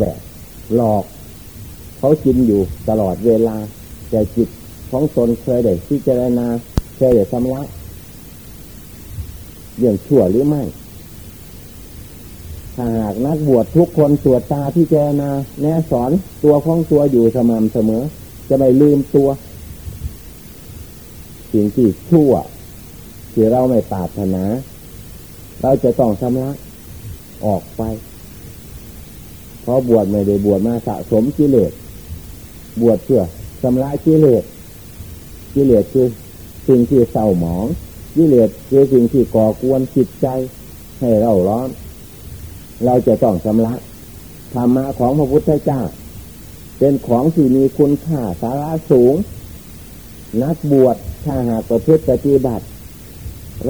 แบบหลอก เขากินอยู่ตลอดเวลา แต่จิตของตนเคยได้พิจารณาเคยได้ชำระเรื่องชั่วหรือไม่ถ้าหากนักบวชทุกคนตรวจตาพิจารณาแนะสอนตัวของตัวอยู่สม่ำเสมอ จะไม่ลืมตัว สิ่งที่ชั่ว ที่เราไม่ปรารถนา เราจะต้องชำระออกไป พราะบวชไม่ได้บวชมาสะสมกิเลสบวชเพื่อชำระกิเลสกิเลสคือสิ่งที่เศร้าหมองกิเลสคือสิ่งที่ก่อกวนจิตใจ ให้เราร้อน เราจะต้องชำระธรรมะของพระพุทธเจ้า เป็นของที่มีคุณค่าสาระสูง นักบวชถ้าหากประพฤติปฏิบัติ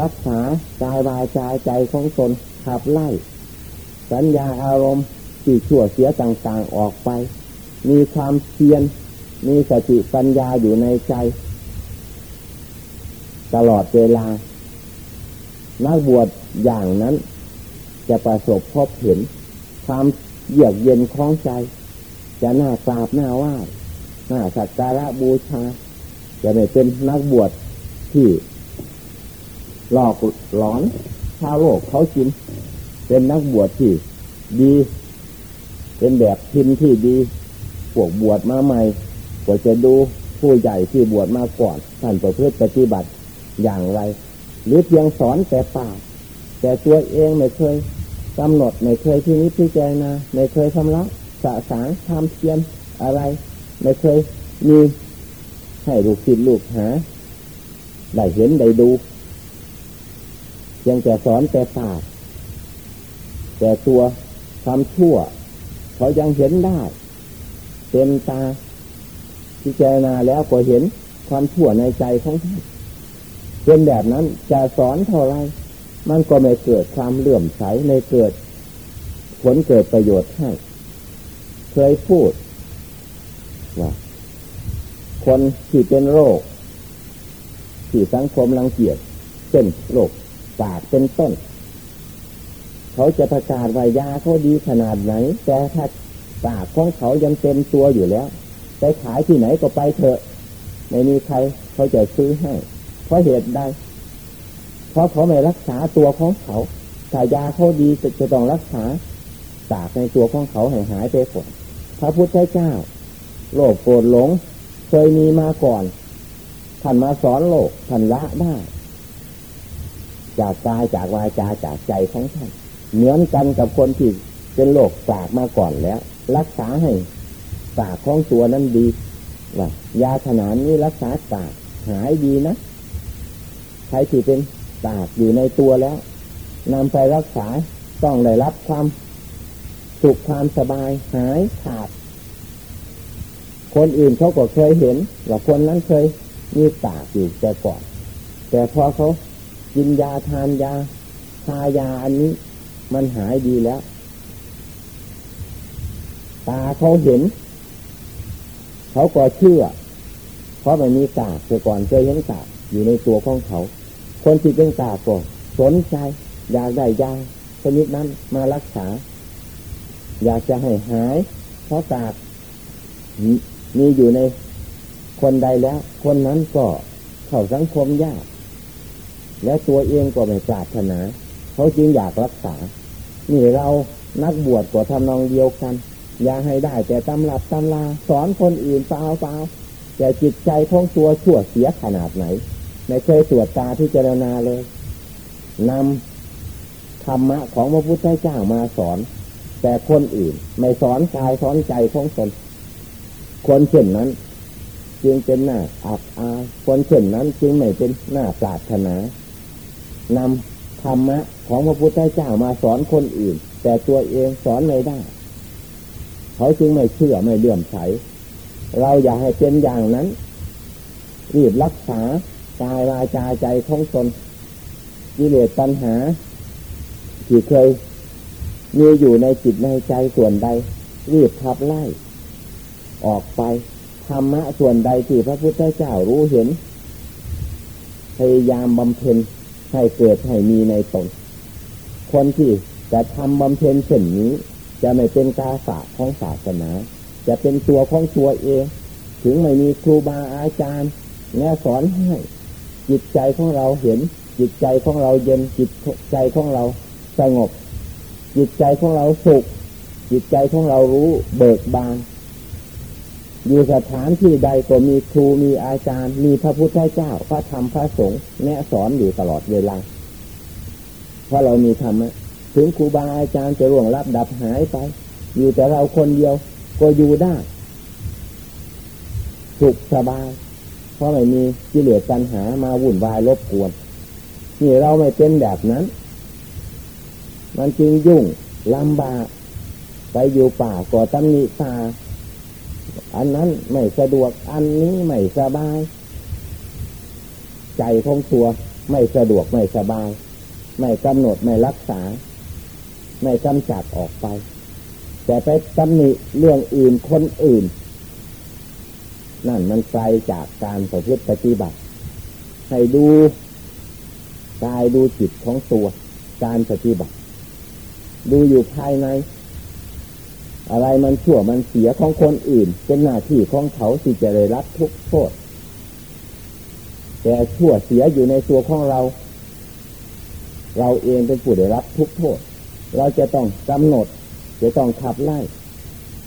รักษากายวาจาใจของตนขับไล่ สัญญาอารมณ์ ที่ชั่วเสียต่างๆออกไป มีความเพียรมีสติปัญญาอยู่ในใจ ตลอดเวลา นักบวชอย่างนั้น จะประสบพบเห็น ความเยือกเย็นคล้องใจ จะน่ากราบหน้าไหว้หน้าสักการะบูชา จะไม่เป็นนักบวชที่หลอกหลอนชาวโลกเขากิน เป็นนักบวชที่ดี เป็นแบบพิมพ์ที่ดีพวกบวชมาใหม่ก็จะดูผู้ใหญ่ที่บวชมาก่อนท่านประพฤติปฏิบัติอย่างไร หรือเพียงสอนแต่ปากแต่ตัวเองไม่เคยกำหนดไม่เคยที่นี้พิจารณาไม่เคยทำละสะสางทำเพียนอะไร ไม่เคยมีให้ลูกศิษย์ลูกหาได้เห็นได้ดูยังแต่สอนแต่ปากแต่ตัวความชั่ว เขายังเห็นได้เต็มตาพิจารณาแล้วก็เห็นความชั่วในใจของท่านเป็นแบบนั้นจะสอนเท่าไรมันก็ไม่เกิดความเลื่อมใสไม่เกิด ผลเกิดประโยชน์ให้ เคยพูดว่าคนที่เป็นโรค ที่สังคมรังเกียจเช่นโรคปากเป็นต้น เขาจะประกาศว่ายาเขาดีขนาดไหน แต่ถ้าปากของเขายังเต็มตัวอยู่แล้ว ไปขายที่ไหนก็ไปเถอะ ไม่มีใครเขาจะซื้อให้ เพราะเหตุใด เพราะเขาไม่รักษาตัวของเขาถ้ายาเขาดีจะจะต้องรักษาปากในตัวของเขาให้หายไปก่อนพระพุทธเจ้า โลกโกรธหลง เคยมีมาก่อน ท่านมาสอนโลกท่านละได้ จากกายจากวาจาจากใจของท่าน เหมือนกันกับคนที่เป็นโรคปากมาก่อนแล้ว รักษาให้ปากของตัวนั้นดีว่ายาขนาดนี้รักษาปากหายดีนะใครที่เป็นปากอยู่ในตัวแล้วนำไปรักษาต้องได้รับความสุขความสบายหายขาด คนอื่นเขาก็เคยเห็นว่าคนนั้นเคยมีปากอยู่แต่ก่อน แต่พอเขากินยาทานยาทายาอันนี้ มันหายดีแล้ว ตาเขาเห็น เขาก็เชื่อ เพราะมันมีกาแต่ก่อนเคยเห็นกาอยู่ในตัวของเขา คนที่เป็นกาก็สนใจ อยากได้ยาชนิดนั้นมารักษา อยากจะให้หาย เพราะกามีอยู่ในคนใดแล้ว คนนั้นก็เข้าสังคมยาก และตัวเองก็ไม่ปรารถนา เขาจึงอยากรักษา นี่เรานักบวชก็ทำนองเดียวกัน อย่าให้ได้แต่ตำรับตำลาสอนคนอื่นเปล่าเปล่าแต่จิตใจของตัวชั่วเสียขนาดไหน ไม่เคยตรวจตาที่เจรณาเลยนำธรรมะของพระพุทธเจ้ามาสอน แต่คนอื่นไม่สอนกายสอนใจของตนคนเช่นนั้น จึงเป็นหน้าอับอายคนเช่นนั้นจึงไม่เป็นหน้าปรารถนานำ ธรรมะของพระพุทธเจ้ามาสอนคนอื่น แต่ตัวเองสอนไม่ได้ เขาจึงไม่เชื่อไม่เลื่อมใส เราอยากให้เป็นอย่างนั้นรีบรักษากายวาจาใจของตนกิเลสปัญหา ที่เคยมีอยู่ในจิตในใจส่วนใด รีบทับไล่ ออกไปธรรมะส่วนใดที่พระพุทธเจ้ารู้เห็น พยายามบำเพ็ญ ให้เกิดให้มีในตนคนที่จะทำบำเพ็ญเช่นนี้ จะไม่เป็นกาฝากของศาสนา จะเป็นตัวของตัวเอง ถึงไม่มีครูบาอาจารย์แนะสอนให้จิตใจของเราเห็น จิตใจของเราเย็นจิตใจของเราสงบ จิตใจของเราสุข จิตใจของเรารู้เบิกบาน อยู่สถานที่ใดก็มีครูมีอาจารย์ มีพระพุทธเจ้า พระธรรมพระสงฆ์แนะสอนอยู่ตลอดเวลาเพราะเรามีธรรมะถึงครูบาอาจารย์จะร่วงรับดับหายไป อยู่แต่เราคนเดียวก็อยู่ได้สุขสบาย เพราะไม่มีกิเลสปัญหามาวุ่นวายรบกวน นี่เราไม่เป็นแบบนั้น มันจึงยุ่งลำบาก ไปอยู่ป่าก่อตำหนิตา อันนั้นไม่สะดวก อันนี้ไม่สบาย ใจของตัวไม่สะดวกไม่สบาย ไม่กำหนดไม่รักษา ไม่กำจัดออกไป แต่ไปตำหนิเรื่องอื่นคนอื่น นั่นมันไกลจากการประพฤติปฏิบัติ ให้ดูกายดูจิตของตัว การปฏิบัติ ดูอยู่ภายใน อะไรมันชั่วมันเสียของคนอื่น เป็นหน้าที่ของเขาที่จะได้รับทุกโทษ แต่ชั่วเสียอยู่ในตัวของเรา เราเองเป็นผู้ได้รับทุกโทษ เราจะต้องกำหนด จะต้องขับไล่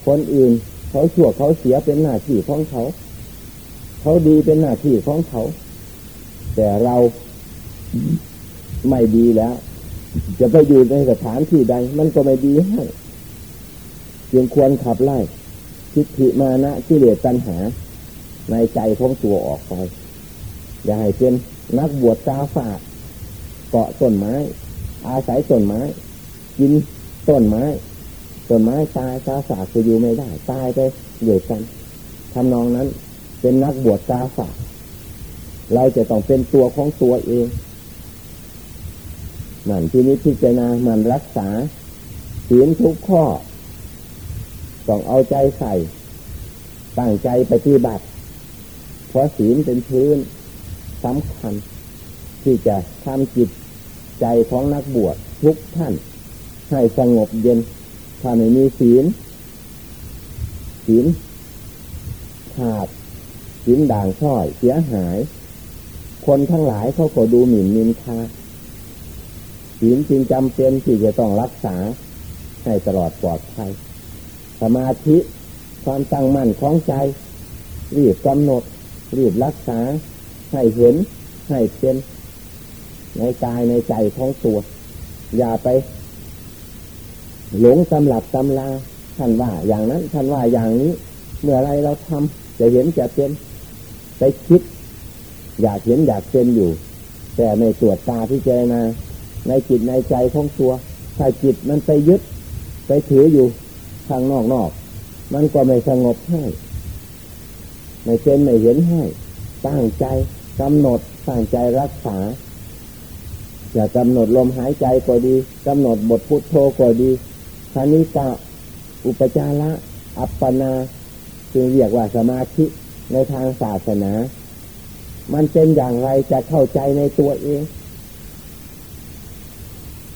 คนอื่น เขาชั่วเขาเสียเป็นหน้าที่ของเขา เขาดีเป็นหน้าที่ของเขา แต่เราไม่ดีแล้ว จะไปอยู่ในสถานที่ใด มันก็ไม่ดีให้ จึงควรขับไล่ทิฏฐิมานะที่เหลือตัณหา ในใจของตัวออกไป อย่าให้เป็นนักบวชตาฝาดเกาะต้นไม้ อาศัยต้นไม้ กินต้นไม้ต้นไม้ตายตาฝาดจะอยู่ไม่ได้ตายไปเดือดกันทำนองนั้น เป็นนักบวชตาฝาดเราจะต้องเป็นตัวของตัวเองนั่นที่นี้พิจารณามันรักษาศีลทุกข้อ ต้องเอาใจใส่ ตั้งใจปฏิบัติ เพราะศีลเป็นพื้นสำคัญ ที่จะทำจิตใจของนักบวชทุกท่าน ให้สงบเย็น ถ้าไม่มีศีล ศีลขาดศีลด่างช่อยเสียหาย คนทั้งหลายเขาก็ดูหมิ่นนินทาศีลจึงจำเป็นที่จะต้องรักษาให้ตลอดปลอดภัย สมาธิความตั้งมั่นของใจ รีบกำหนด รีบรักษา ให้เห็น ให้เป็น ในกายในใจของตัว อย่าไป หลงตำหลับตำลาท่านว่าอย่างนั้นท่านว่าอย่างนี้ เมื่อไรเราทำจะเห็นจะเป็นไปคิด อยากเห็นอยากเป็นอยู่ แต่ไม่ตรวจตาที่เจนาในจิตในใจของตัว ถ้าจิตมันไปยึด ไปถืออยู่ ทางนอกนอกมันก็ไม่สงบให้ ไม่เป็นไม่เห็นให้ ตั้งใจกำหนดตั้งใจรักษาจะกำหนดลมหายใจก็ดีกำหนดบทพุทโธก็ดีคณิกะ อุปจาระ อัปปนาจึงเรียกว่าสมาธิในทางศาสนา มันเป็นอย่างไรจะเข้าใจในตัวเอง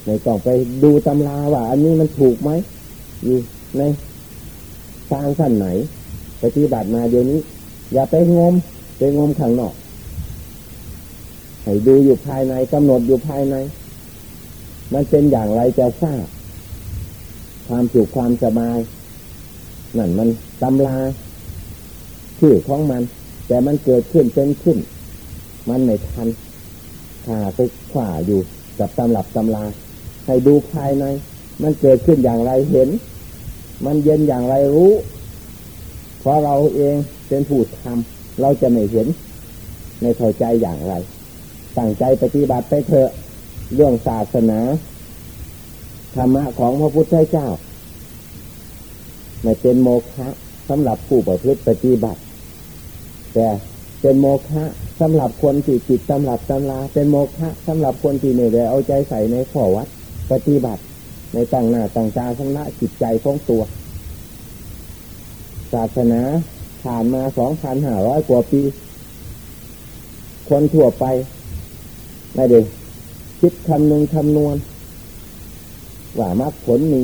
ไม่ต้องไปดูตำราว่า อันนี้มันถูกไหมอยู่ ในทางสั้นไหนปฏิบัติมาเดี๋ยวนี้ อย่าไปงมไปงมข้างนอก ให้ดูอยู่ภายในกำหนดอยู่ภายใน มันเป็นอย่างไรจะทราบ ความสุขความสบาย นั่นมันตำราชื่อของมัน แต่มันเกิดขึ้นเป็นขึ้น มันไม่ทันขาไปขวาอยู่กับตำหรับตำราให้ดูภายใน มันเกิดขึ้นอย่างไรเห็น มันเย็นอย่างไรรู้ เพราะเราเองเป็นผู้ทำเราจะไม่เห็นในเข้าใจอย่างไรตั้งใจปฏิบัติไปเถอะเรื่องศาสนาธรรมะของพระพุทธเจ้าไม่เป็นโมฆะสำหรับผู้ประพฤติปฏิบัติ แต่เป็นโมฆะสำหรับคนที่จิตสำหรับตำราเป็นโมฆะสำหรับคนที่เหนื่อยเอาใจใส่ในข้อวัด ปฏิบัติ ในต่างหน้าต่างตาทั้งละจิตใจของตัว ศาสนาผ่านมาสองพันห้าร้อยกว่าปี คนทั่วไปไม่ได้คิดคำนึงคำนวณ ว่ามรรคผลมี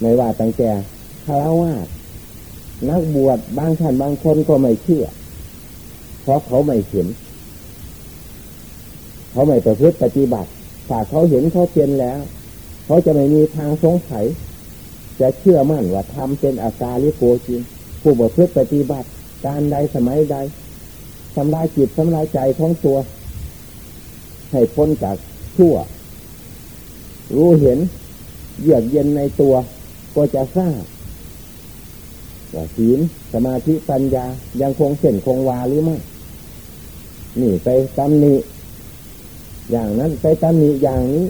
ไม่ว่าตั้งแต่คารวะนักบวชบางท่านบางคนก็ไม่เชื่อ เพราะเขาไม่เห็น เขาไม่ประพฤติปฏิบัติถ้าเขาเห็นเขาเป็นแล้ว เขาจะไม่มีทางสงสัย จะเชื่อมั่นว่าทำเป็นอาการลิโกจริงผู้ประพฤติปฏิบัติ การใดสมัยใดทำลายจิตทำลายใจของตัว ให้พ้นจากชั่ว รู้เห็นเยือกเย็นในตัว ก็จะทราบว่าศีลสมาธิปัญญายังคงเส้นคงวาหรือไม่นี่ไปตำหนิอย่างนั้นไปตำหนิอย่างนี้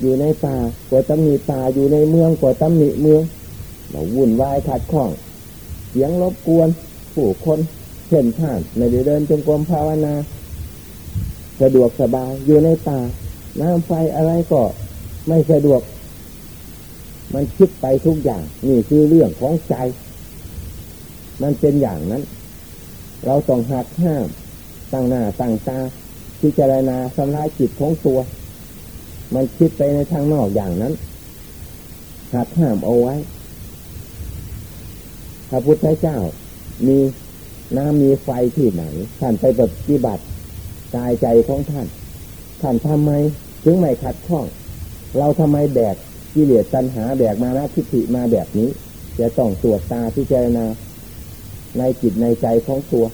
อยู่ในป่ากว่าตำหนิป่าอยู่ในเมืองกว่าตำหนิเมืองเราวุ่นวายขัดข้อง เสียงรบกวน ผู้คนเช่นท่านในเดินจงกรมภาวนา สะดวกสบายอยู่ในป่า น้ำไฟอะไรก็ไม่สะดวก มันคิดไปทุกอย่าง นี่คือเรื่องของใจ มันเป็นอย่างนั้น เราต้องหักห้าม ตั้งหน้าตั้งตาพิจารณาสำลายจิตของตัว มันคิดไปในทางนอกอย่างนั้นหักห้ามเอาไว้ พระพุทธเจ้า มีน้ำมีไฟที่ไหน ท่านไปปฏิบัติกายใจของท่าน ท่านทำไม ถึงไม่ขัดข้อง เราทำไมแบกกิเลสตัณหาแบกมานะทิฏฐิมาแบบนี้ จะต้องตรวจตาพิจารณา ในจิตในใจของตัว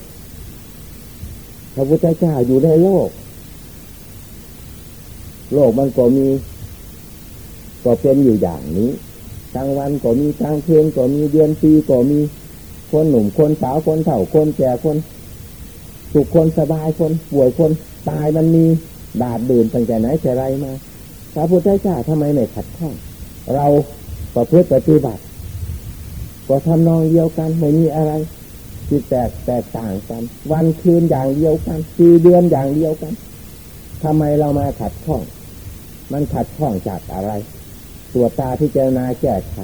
พระพุทธเจ้าอยู่ในโลก โลกมันก็มี ก็เป็นอยู่อย่างนี้กลางวันก็มีกลางคืนก็มีเดือนปีก็มี คนหนุ่มคนสาวคนเฒ่าคนแก่คนสุขคนสบายคนป่วยคนตายมันมีดาดดื่นตั้งแต่ไหนแต่ไรมาพระพุทธเจ้าทำไมไม่ขัดข้อง เราประพฤติปฏิบัติ ก็ทำนองเดียวกันไม่มีอะไรที่แตกแตกต่างกัน วันคืนอย่างเดียวกันปีเดือนอย่างเดียวกันทำไมเรามาขัดข้อง มันขัดข้องจากอะไร ตัวตาที่เจรณาแก้ไข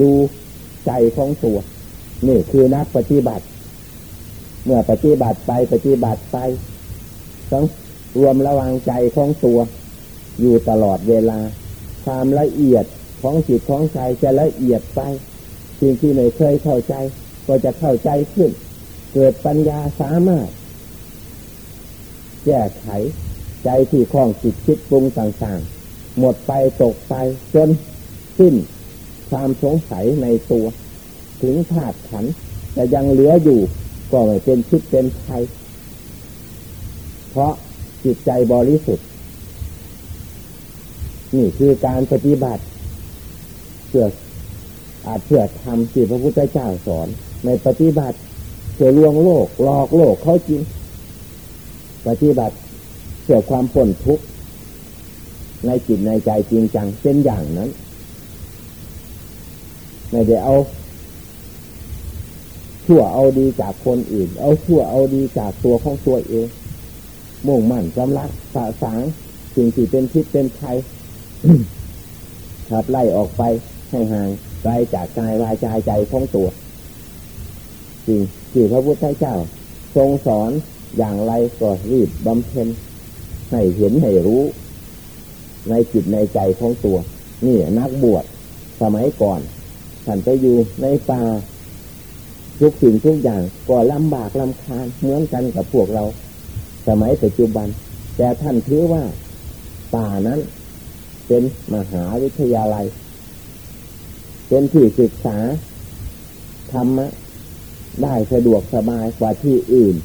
ดูใจของตัวนี่คือนักปฏิบัติ เมื่อปฏิบัติไปปฏิบัติไปต้องรวมระวังใจของตัว อยู่ตลอดเวลา ความละเอียดของจิตของใจจะละเอียดไปสิ่งที่ไม่เคยเข้าใจ ก็จะเข้าใจขึ้น เกิดปัญญาสามารถ แก้ไข ใจที่คล้องจิตคิดปรุงต่างๆ หมดไปตกไปจนสิ้นความสงสัยในตัว ถึงธาตุขันแต่ยังเหลืออยู่ก็ไม่เป็นชิดเป็นไทยเพราะจิตใจบริสุทธิ์ นี่คือการปฏิบัติเพื่ออาจเพื่อทำที่พระพุทธเจ้าสอน ในปฏิบัติเพื่อลวงโลกหลอกโลกเขาจริง ปฏิบัติ พื่อความพ้นทุกข์ในจิตในใจจริงจังเป็นอย่างนั้นไม่ได้เอา ชั่วเอาดีจากคนอื่น เอาชั่วเอาดีจากตัวของตัวเองมุ่งมั่นจำลักสะสางสิ่งที่เป็นพิษเป็นภัยขับไล่ออกไปให้ห่างไกลจากกายวายใจใจของตัวสิ่งที่พระพุทธเจ้า ทรงสอนอย่างไรก็รีบบำเพ็ญ ให้เห็นให้รู้ ในจิตในใจของตัว นี่นักบวชสมัยก่อนท่านไปอยู่ในป่าทุกสิ่งทุกอย่างก็ลำบากลำคาญเหมือนกันกับพวกเรา สมัยปัจจุบัน แต่ท่านถือว่า ป่านั้น เป็นมหาวิทยาลัย เป็นที่ศึกษาธรรมะได้สะดวกสบายกว่าที่อื่น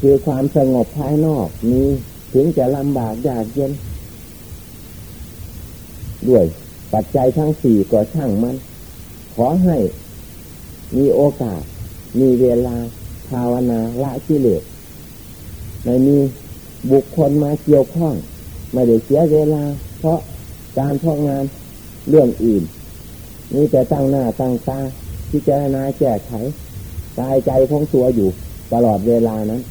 คือความสงบภายนอกมี ถึงจะลำบากยากเย็น ด้วย ปัจจัยทั้งสี่ก็ช่างมัน ขอให้มีโอกาส มีเวลา ภาวนาละกิเลสไม่มีบุคคลมาเกี่ยวข้อง ไม่ได้เสียเวลา เพราะการทำงานเรื่องอื่นนี่แต่ตั้งหน้าตั้งตาพิจารณาแก้ไขกายใจของตัวอยู่ตลอดเวลานั้น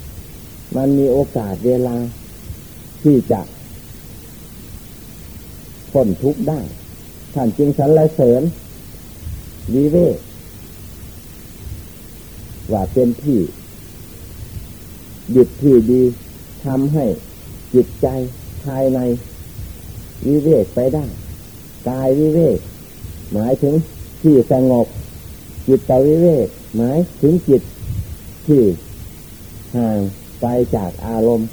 มันมีโอกาสเวลา ที่จะพ้นทุกข์ได้ ท่านจึงสรรเสริญวิเวกว่าเป็นที่หยุดที่ดีทำให้จิตใจภายในวิเวกไปได้กายวิเวกหมายถึงที่สงบ จิตตวิเวกหมายถึงจิตที่ห่างไปจากอารมณ์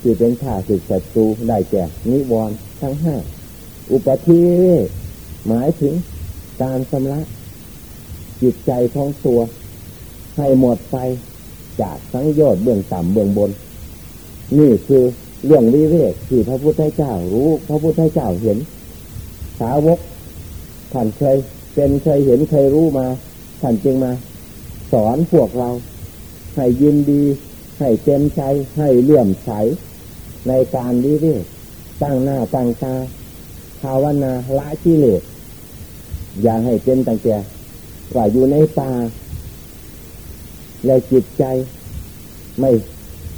ที่เป็นข้าศึกศัตรูได้แก่นิวรณ์ทั้งห้าอุปธิเวหมายถึงการชำระจิตใจของตัวให้หมดไปจากสังโยชน์เบื้องต่ำเบื้องบน นี่คือเรื่องวิเวกที่พระพุทธเจ้ารู้พระพุทธเจ้าเห็น สาวกท่านเคยเป็นเคยเห็นเคยรู้มาท่านจึงมา สอนพวกเรา ให้ยินดี ให้เต็มใจให้เลื่อมใส ในการวิเวกตั้งหน้าตั้งตาภาวนาละกิเลสอย่าให้เป็นตั้งแต่ว่าอยู่ในตาและจิตใจไม่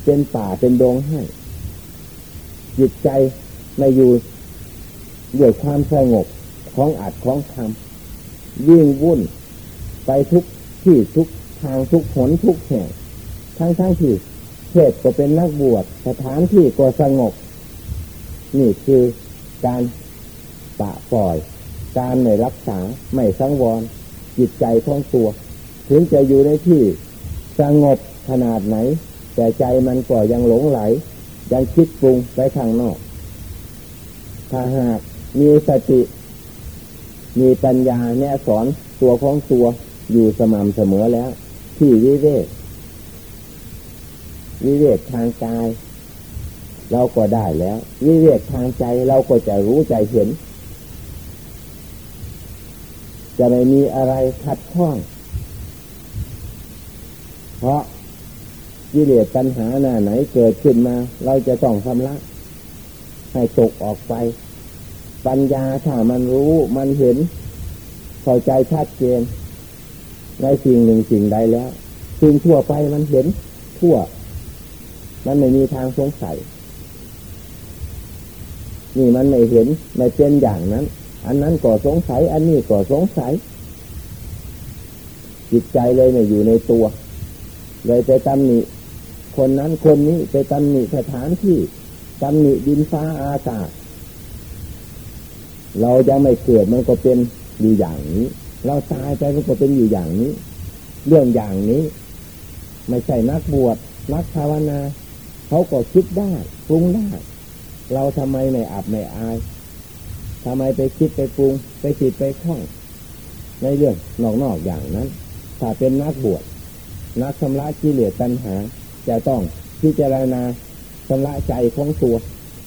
เป็นป่าเป็นดงให้ จิตใจไม่อยู่ด้วยความสงบของอัดของทำยิ่งวุ่นไปทุกที่ทุกทางทุกผลทุกแห่งทั้งทั้งที่ เทศก็เป็นนักบวชสถานที่ก็สงบ นี่คือการปะปล่อย การไม่รักษาไม่สังวร จิตใจของตัว ถึงจะอยู่ในที่สงบขนาดไหน แต่ใจมันก็ยังหลงไหล ยังคิดปรุงไปข้างนอก ถ้าหากมีสติ มีปัญญาแนะสอนตัวของตัวอยู่สม่ำเสมอแล้ว ที่วิเวก วิเวกทางกาย เราก็ได้แล้ว วิเวกทางใจเราก็จะรู้ใจเห็น จะไม่มีอะไรขัดข้อง เพราะวิเลสปัญหาหน้าไหนเกิดขึ้นมา เราจะต้องชำระให้ตกออกไป ปัญญาถ้ามันรู้มันเห็นเข้าใจชัดเจนในสิ่งหนึ่งสิ่งใดแล้ว สิ่งทั่วไปมันเห็นทั่ว มันไม่มีทางสงสัย นี่มันไม่เห็นไม่เป็นอย่างนั้น อันนั้นก็สงสัย อันนี้ก็สงสัย จิตใจเลยไม่ยอยู่ในตัว เลยไปตำหนิคนนั้นคนนี้ไปตำหนิสถานที่ตำหนิดินฟ้าอากาศ เราจะไม่เกิดมันก็เป็นอยู่อย่างนี้ เราตายไปมันก็เป็นอยู่อย่างนี้ เรื่องอย่างนี้ ไม่ใช่นักบวชนักภาวนา เขาก็คิดได้ปรุงได้ เราทำไมไม่อับไม่อายทำไมไปคิดไปปรุง ไปคิดไปคล้อง ในเรื่องนอกๆอย่างนั้น ถ้าเป็นนักบวชนักชำระกิเลสตัณหา จะต้องพิจารณาชำระใจของตัว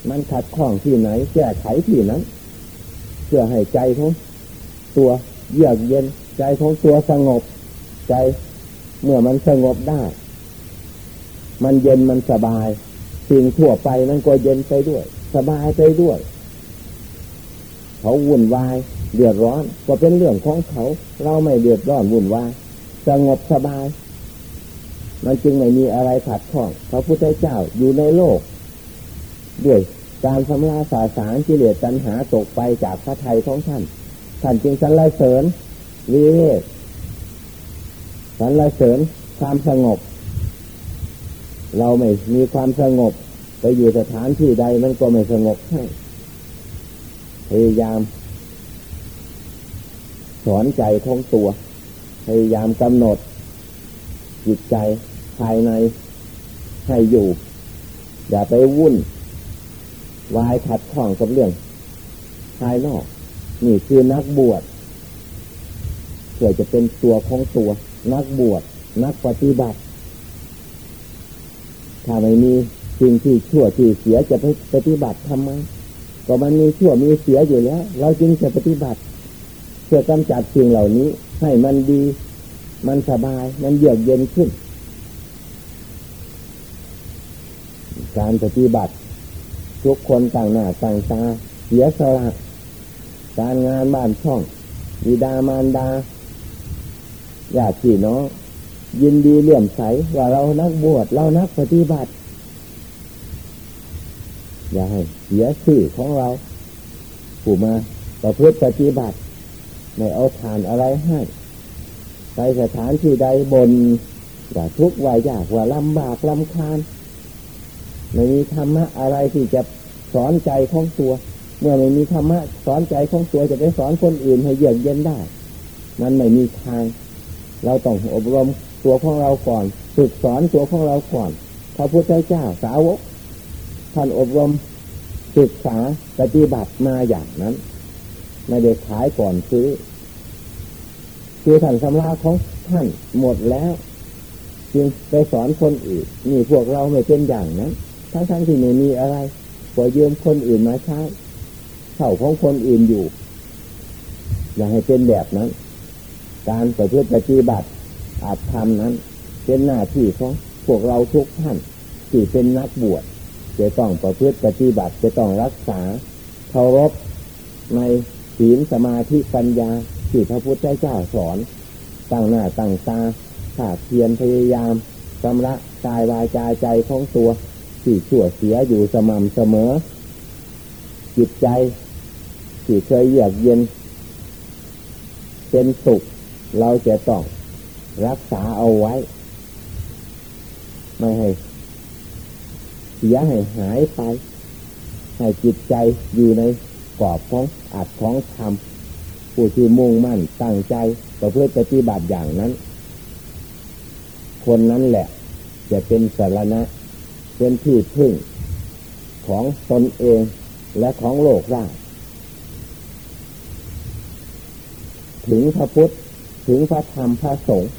มันขัดข้องที่ไหน แก้ไขที่นั้นเพื่อให้ใจของตัวเยือกเย็นใจของตัวสงบ ใจเมื่อมันสงบได้ มันเย็นมันสบาย สิ่งทั่วไปมันก็เย็นไปด้วย สบายไปด้วย เขาวุ่นวายเดือดร้อน ก็เป็นเรื่องของเขา เราไม่เดือดร้อนวุ่นวายสงบสบาย มันจึงไม่มีอะไรขัดข้องพระพุทธเจ้าอยู่ในโลก ด้วยการสำลาสาสารกิเลสตัณหาตกไปจากพระไทยของท่าน ท่านจึงสรรเสริญวิเวกสรรเสริญความสงบ เราไม่มีความสงบ ไปอยู่สถานที่ใดมันก็ไม่สงบให้พยายาม สอนใจของตัว พยายามกำหนด จิตใจภายในให้อยู่ อย่าไปวุ่นวายขัดข้องกับเรื่องภายนอก นี่คือนักบวชเพื่อจะเป็นตัวของตัว นักบวชนักปฏิบัติ ถ้าไม่มีสิ่งที่ชั่วที่เสียจะไปปฏิบัติทำไมก็มันมีชั่วมีเสียอยู่แล้ว เราจึงจะปฏิบัติ เพื่อกำจัดสิ่งเหล่านี้ ให้มันดี มันสบาย มันเยือกเย็นขึ้น การปฏิบัติ ทุกคนต่างหน้าต่างตาเสียสละการงานบ้านช่องวิดามารดาญาติพี่น้อง ยินดีเลื่อมใสว่าเรานักบวชเรานักปฏิบัติ อย่าให้เสียชื่อของเรา ผู้มาประพฤติปฏิบัติไม่เอาทานอะไรให้ไปสถานที่ใดบนอย่าทุกข์ว่ายากว่าลำบากลำคาญไม่มีธรรมะอะไรที่จะสอนใจของตัว เมื่อไม่มีธรรมะสอนใจของตัวจะไปสอนคนอื่นให้เยือกเย็นได้ มันไม่มีทาง เราต้องอบรม ตัวของเราก่อน ฝึกสอนตัวของเราก่อนพระพุทธเจ้าสาวกท่านอบรมศึกษาปฏิบัติมาอย่างนั้นไม่ได้ขายก่อนซื้อ คือท่านสำราของท่านหมดแล้ว จึงไปสอนคนอื่นนี่พวกเราไม่เป็นอย่างนั้นทั้งทั้งที่ไม่มีอะไรก็ยืมคนอื่นมาใช้เข่าของคนอื่นอยู่ อย่าให้เป็นแบบนั้น การประพฤติปฏิบัติ อาจทำนั้น เป็นหน้าที่ของพวกเราทุกท่านที่เป็นนักบวชจะต้องประพฤติปฏิบัติจะต้องรักษาเคารพในศีลสมาธิปัญญาที่พระพุทธเจ้าสอนตั้งหน้าตั้งตาถ้าเพียรพยายามชำระกายวายใจใจของตัวที่ชั่วเสียอยู่สม่ำเสมอ จิตใจที่เคยเยือกเย็น เป็นสุข เราจะต้อง รักษาเอาไว้ ไม่ให้เสียให้หายไป ให้จิตใจอยู่ในกรอบของอัดของธรรมผู้ที่มุ่งมั่นตั้งใจประพฤติปฏิบัติอย่างนั้น คนนั้นแหละ จะเป็นสารณะ เป็นที่พึ่งของตนเองและของโลกได้ถึงพระพุทธ ถึงพระธรรมพระสงฆ์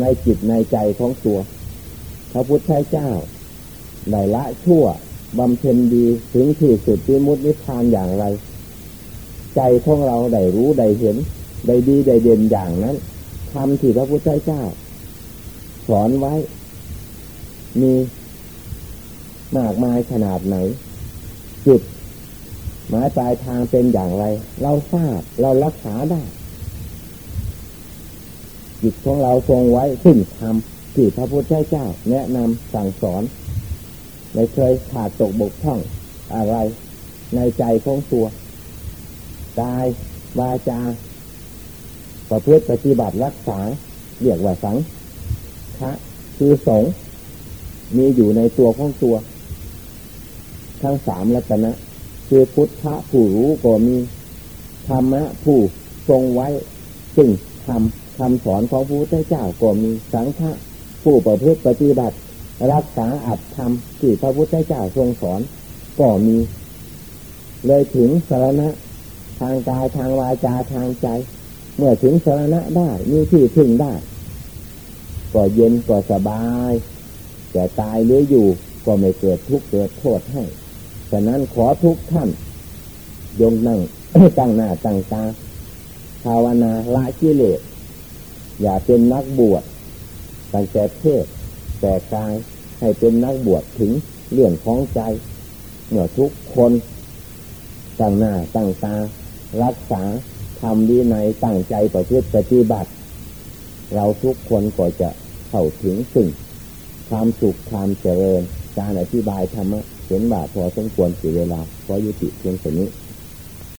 ในจิตในใจของตัว พระพุทธเจ้าได้ละชั่วบำเพ็ญดีถึงที่สุดที่มุตนิพพานอย่างไร ใจของเราได้รู้ได้เห็นได้ดีได้เด่นอย่างนั้นทำที่พระพุทธเจ้า สอนไว้ มีมากมายขนาดไหน จุดหมายปลายทางเป็นอย่างไร เราทราบเรารักษาได้ จิตของเราทรงไว้ซึ่งธรรมที่พระพุทธเจ้า แนะนำสั่งสอนไม่เคยขาดตกบกพร่องอะไร ในใจของตัวกายวาจาประพฤติปฏิบัติรักษาเรียกว่าสังฆะคือสงมีอยู่ในตัวของตัว ทั้งสามลักษณะคือพุทธะผู้รู้ก็มี ธรรมะผู้ทรงไว้ซึ่งทำ คำสอนของพระพุทธเจ้าก็มีสังฆะผู้ประพฤติปฏิบัติ รักษาอัตธรรมที่พระพุทธเจ้าทรงสอนก็มี เลยถึงสารณะ ทางกายทางวาจาทางใจ เมื่อถึงสารณะได้มีที่ถึงได้ ก็เย็นก็สบายจะตายหรืออยู่ก็ไม่เกิดทุกข์เกิดโทษให้ฉะนั้นขอทุกท่านยงนั่งตั้งหน้าตั้งตาภาวนาละกิเลส อย่าเป็นนักบวชตั้งแต่เพศแต่กายให้เป็นนักบวชถึงเรื่องของใจเมื่อทุกคนตั้งหน้าตั้งตา รักษาทำดีในตั้งใจประพฤติปฏิบัติ เราทุกคนก็จะเข้าถึงสิ่ง ความสุขความเจริญ การอธิบายธรรมะเห็นว่าพอสมควรสีเวลาเพราะยุติเพียงแค่นี้